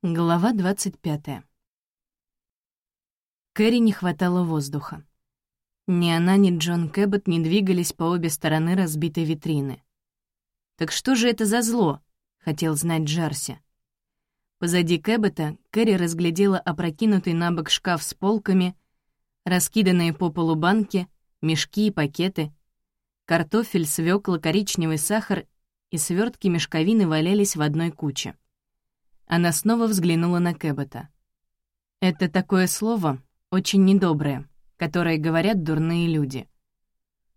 Глава 25. Кэрри не хватало воздуха. Ни она, ни Джон Кэббот не двигались по обе стороны разбитой витрины. «Так что же это за зло?» — хотел знать Джарси. Позади Кэббета Кэрри разглядела опрокинутый на бок шкаф с полками, раскиданные по полу банки, мешки и пакеты. Картофель, свёкла, коричневый сахар и свертки мешковины валялись в одной куче. Она снова взглянула на Кэббета. «Это такое слово, очень недоброе, которое говорят дурные люди.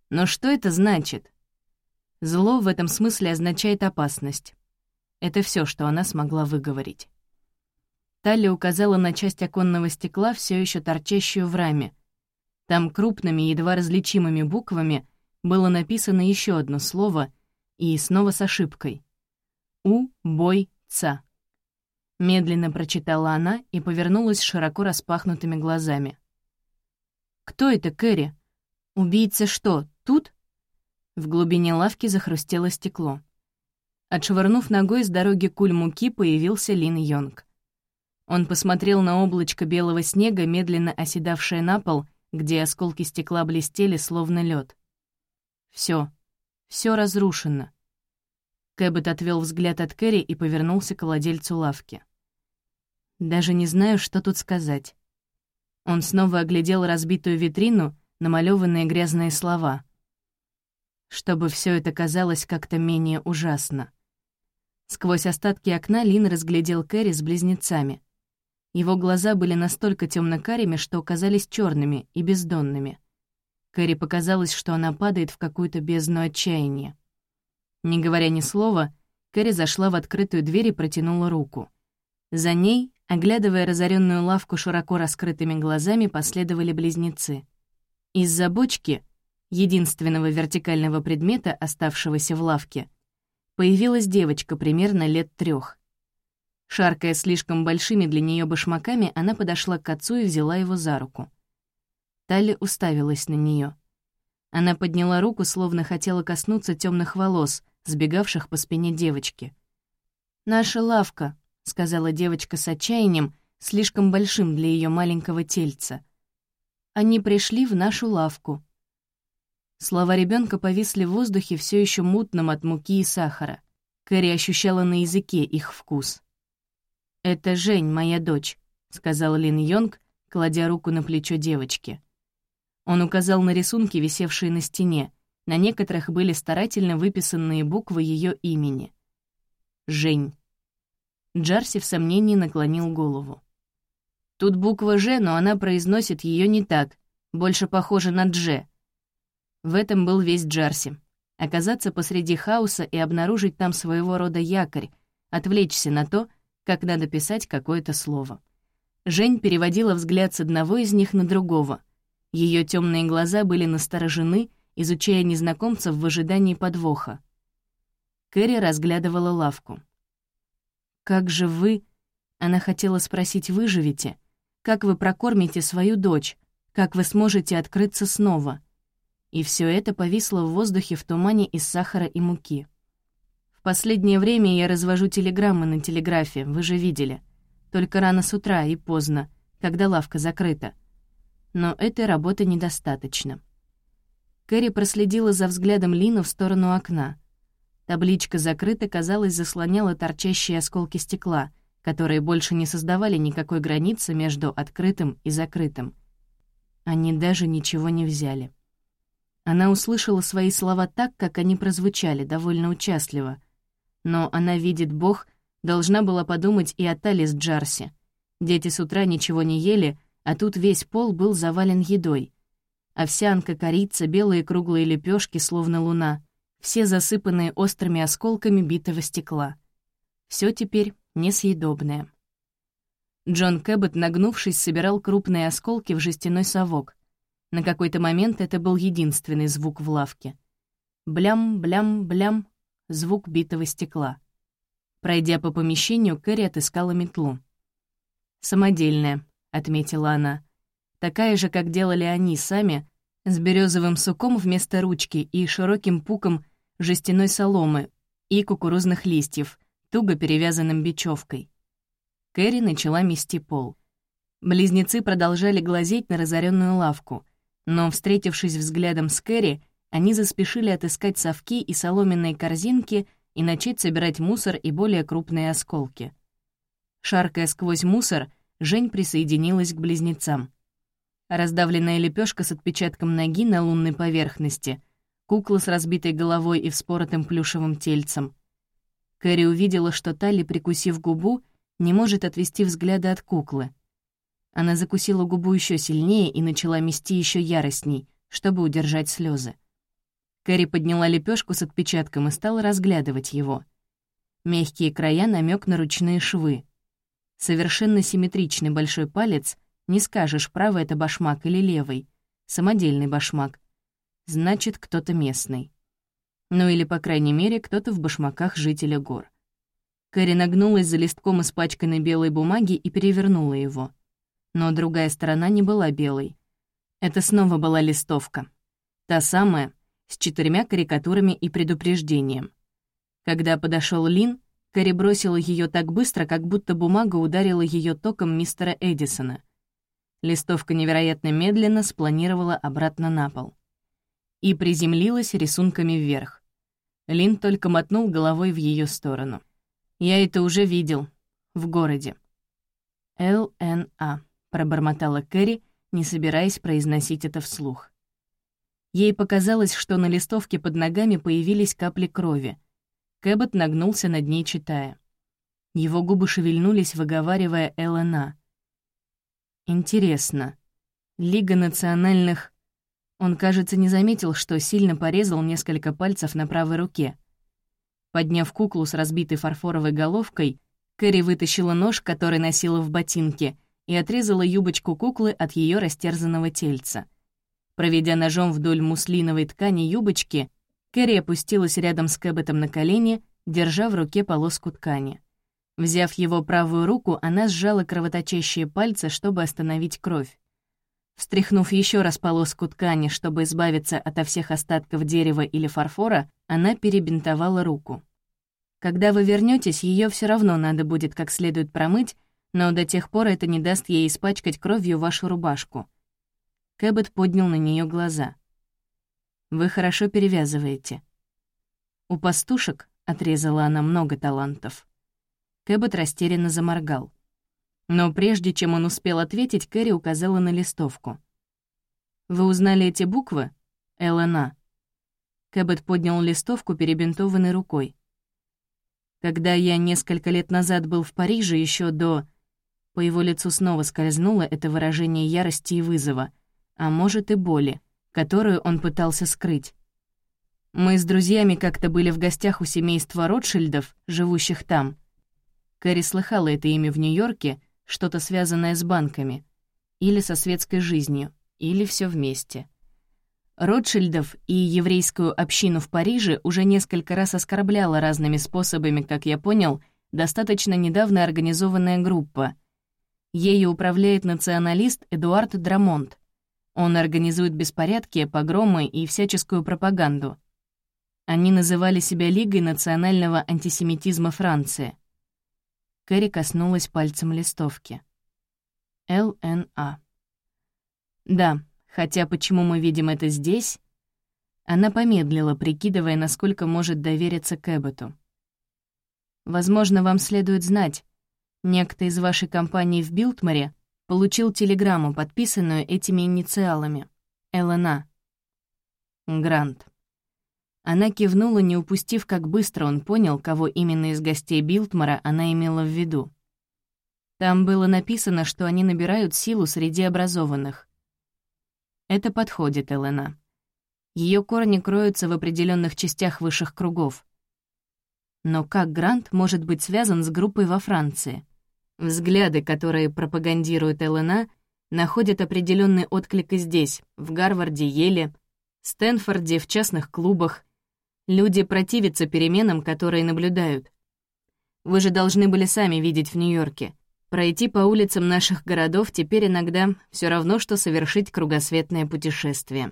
Но что это значит? Зло в этом смысле означает опасность. Это все, что она смогла выговорить. Талли указала на часть оконного стекла, все еще торчащую в раме. Там крупными, едва различимыми буквами было написано еще одно слово и снова с ошибкой. «У-бой-ца». Медленно прочитала она и повернулась широко распахнутыми глазами. «Кто это, Кэрри? Убийца что, тут?» В глубине лавки захрустело стекло. Отшвырнув ногой с дороги куль муки, появился Лин Йонг. Он посмотрел на облачко белого снега, медленно оседавшее на пол, где осколки стекла блестели, словно лед. Все, все разрушено. Кэббет отвел взгляд от Кэрри и повернулся к владельцу лавки. Даже не знаю, что тут сказать. Он снова оглядел разбитую витрину, намалёванные грязные слова. Чтобы все это казалось как-то менее ужасно. Сквозь остатки окна Лин разглядел Кэрри с близнецами. Его глаза были настолько темно-карими, что казались черными и бездонными. Кэрри показалось, что она падает в какую-то бездну отчаяния. Не говоря ни слова, Кэрри зашла в открытую дверь и протянула руку. За ней Оглядывая разоренную лавку широко раскрытыми глазами, последовали близнецы. Из-за бочки, единственного вертикального предмета, оставшегося в лавке, появилась девочка примерно лет трех. Шаркая слишком большими для нее башмаками, она подошла к отцу и взяла его за руку. Талли уставилась на нее. Она подняла руку, словно хотела коснуться темных волос, сбегавших по спине девочки. «Наша лавка», — сказала девочка с отчаянием, слишком большим для ее маленького тельца. «Они пришли в нашу лавку». Слова ребенка повисли в воздухе все еще мутным от муки и сахара. Кэрри ощущала на языке их вкус. «Это Жень, моя дочь», — сказал Лин Йонг, кладя руку на плечо девочки. Он указал на рисунки, висевшие на стене. На некоторых были старательно выписанные буквы ее имени. «Жень». Джарси в сомнении наклонил голову. Тут буква «Ж», но она произносит ее не так, больше похожа на «Дж». В этом был весь Джарси. Оказаться посреди хаоса и обнаружить там своего рода якорь, отвлечься на то, как надо писать какое-то слово. Жень переводила взгляд с одного из них на другого. Ее темные глаза были насторожены, изучая незнакомцев в ожидании подвоха. Кэрри разглядывала лавку. «Как же вы...» Она хотела спросить, выживете? Как вы прокормите свою дочь? Как вы сможете открыться снова? И все это повисло в воздухе в тумане из сахара и муки. В последнее время я развожу телеграммы на телеграфе, вы же видели. Только рано с утра и поздно, когда лавка закрыта. Но этой работы недостаточно. Кэрри проследила за взглядом Лина в сторону окна. Табличка «Закрыто», казалось, заслоняла торчащие осколки стекла, которые больше не создавали никакой границы между открытым и закрытым. Они даже ничего не взяли. Она услышала свои слова так, как они прозвучали, довольно участливо. Но она видит Бог, должна была подумать и о Талис Джарсе. Дети с утра ничего не ели, а тут весь пол был завален едой. Овсянка, корица, белые круглые лепешки, словно луна — все засыпанные острыми осколками битого стекла. Все теперь несъедобное. Джон Кэббет, нагнувшись, собирал крупные осколки в жестяной совок. На какой-то момент это был единственный звук в лавке. Блям-блям-блям — звук битого стекла. Пройдя по помещению, Кэрри отыскала метлу. «Самодельная», — отметила она. «Такая же, как делали они сами, с березовым суком вместо ручки и широким пуком жестяной соломы и кукурузных листьев, туго перевязанным бечевкой. Кэрри начала мести пол. Близнецы продолжали глазеть на разоренную лавку, но, встретившись взглядом с Кэрри, они заспешили отыскать совки и соломенные корзинки и начать собирать мусор и более крупные осколки. Шаркая сквозь мусор, Жень присоединилась к близнецам. Раздавленная лепешка с отпечатком ноги на лунной поверхности, кукла с разбитой головой и вспоротым плюшевым тельцем. Кэрри увидела, что Талли, прикусив губу, не может отвести взгляда от куклы — она закусила губу еще сильнее и начала мести еще яростней, чтобы удержать слезы. Кэрри подняла лепешку с отпечатком и стала разглядывать его. Мягкие края намек на ручные швы. Совершенно симметричный большой палец, не скажешь, правый это башмак или левый. Самодельный башмак. Значит, кто-то местный. Ну или, по крайней мере, кто-то в башмаках жителя гор. Кэрри нагнулась за листком испачканной белой бумаги и перевернула его но другая сторона не была белой. Это снова была листовка. Та самая, с четырьмя карикатурами и предупреждением. Когда подошел Лин, Кэрри бросила ее так быстро, как будто бумага ударила ее током мистера Эдисона. Листовка невероятно медленно спланировала обратно на пол. И приземлилась рисунками вверх. Лин только мотнул головой в ее сторону. «Я это уже видел. В городе. ЛНА пробормотала Кэрри, не собираясь произносить это вслух. Ей показалось, что на листовке под ногами появились капли крови. Кэббот нагнулся над ней, читая. Его губы шевельнулись, выговаривая ЛНА. «Интересно. Лига национальных...» Он, кажется, не заметил, что сильно порезал несколько пальцев на правой руке. Подняв куклу с разбитой фарфоровой головкой, Кэрри вытащила нож, который носила в ботинке, и отрезала юбочку куклы от ее растерзанного тельца. Проведя ножом вдоль муслиновой ткани юбочки, Кэрри опустилась рядом с Кэбботом на колени, держа в руке полоску ткани. Взяв его правую руку, она сжала кровоточащие пальцы, чтобы остановить кровь. Встряхнув еще раз полоску ткани, чтобы избавиться ото всех остатков дерева или фарфора, она перебинтовала руку. Когда вы вернетесь, ее все равно надо будет как следует промыть, но до тех пор это не даст ей испачкать кровью вашу рубашку». Кэббет поднял на нее глаза. «Вы хорошо перевязываете». «У пастушек», — отрезала она, — «много талантов». Кэббет растерянно заморгал. Но прежде чем он успел ответить, Кэрри указала на листовку. «Вы узнали эти буквы? ЛНА». Кэббет поднял листовку, перебинтованной рукой. Когда я несколько лет назад был в Париже, еще до... По его лицу снова скользнуло это выражение ярости и вызова, а может и боли, которую он пытался скрыть. Мы с друзьями как-то были в гостях у семейства Ротшильдов, живущих там. Кэрри слыхала это имя в Нью-Йорке, что-то связанное с банками, или со светской жизнью, или все вместе. Ротшильдов и еврейскую общину в Париже уже несколько раз оскорбляла разными способами, как я понял, достаточно недавно организованная группа — Ею управляет националист Эдуард Драмонт. Он организует беспорядки, погромы и всяческую пропаганду. Они называли себя Лигой национального антисемитизма Франции. Кэрри коснулась пальцем листовки. ЛНА. Да, хотя почему мы видим это здесь? Она помедлила, прикидывая, насколько может довериться Кэбботу. Возможно, вам следует знать, Некто из вашей компании в Билтморе получил телеграмму, подписанную этими инициалами. ЛНА. Грант. Она кивнула, не упустив, как быстро он понял, кого именно из гостей Билтмора она имела в виду. Там было написано, что они набирают силу среди образованных. Это подходит, Элена. Ее корни кроются в определенных частях высших кругов. Но как Грант может быть связан с группой во Франции? Взгляды, которые пропагандирует ЛНА, находят определенный отклик и здесь, в Гарварде, Еле, Стэнфорде, в частных клубах. Люди противятся переменам, которые наблюдают. Вы же должны были сами видеть в Нью-Йорке. Пройти по улицам наших городов теперь иногда все равно, что совершить кругосветное путешествие.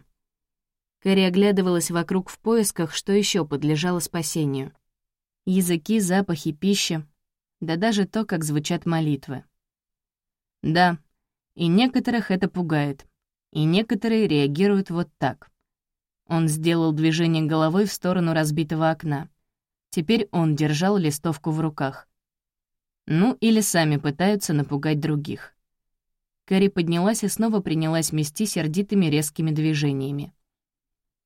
Кэрри оглядывалась вокруг в поисках, что еще подлежало спасению. Языки, запахи, пища, да даже то, как звучат молитвы. Да, и некоторых это пугает, и некоторые реагируют вот так. Он сделал движение головой в сторону разбитого окна. Теперь он держал листовку в руках. Ну, или сами пытаются напугать других. Кэрри поднялась и снова принялась мести сердитыми резкими движениями.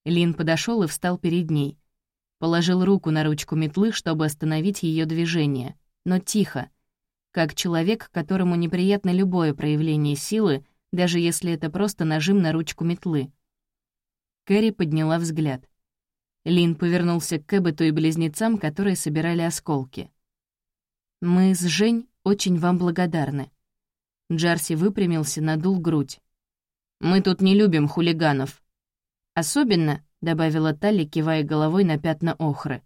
Лин подошел и встал перед ней. Положил руку на ручку метлы, чтобы остановить ее движение, но тихо, как человек, которому неприятно любое проявление силы, даже если это просто нажим на ручку метлы. Кэрри подняла взгляд. Лин повернулся к Кэббету и близнецам, которые собирали осколки. «Мы с Жень очень вам благодарны». Джарси выпрямился, надул грудь. «Мы тут не любим хулиганов». «Особенно», — добавила Талли, кивая головой на пятна охры,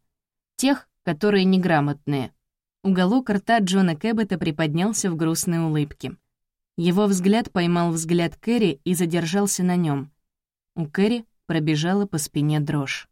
«тех, которые неграмотные». Уголок рта Джона Кэббета приподнялся в грустной улыбке. Его взгляд поймал взгляд Кэрри и задержался на нем. У Кэрри пробежала по спине дрожь.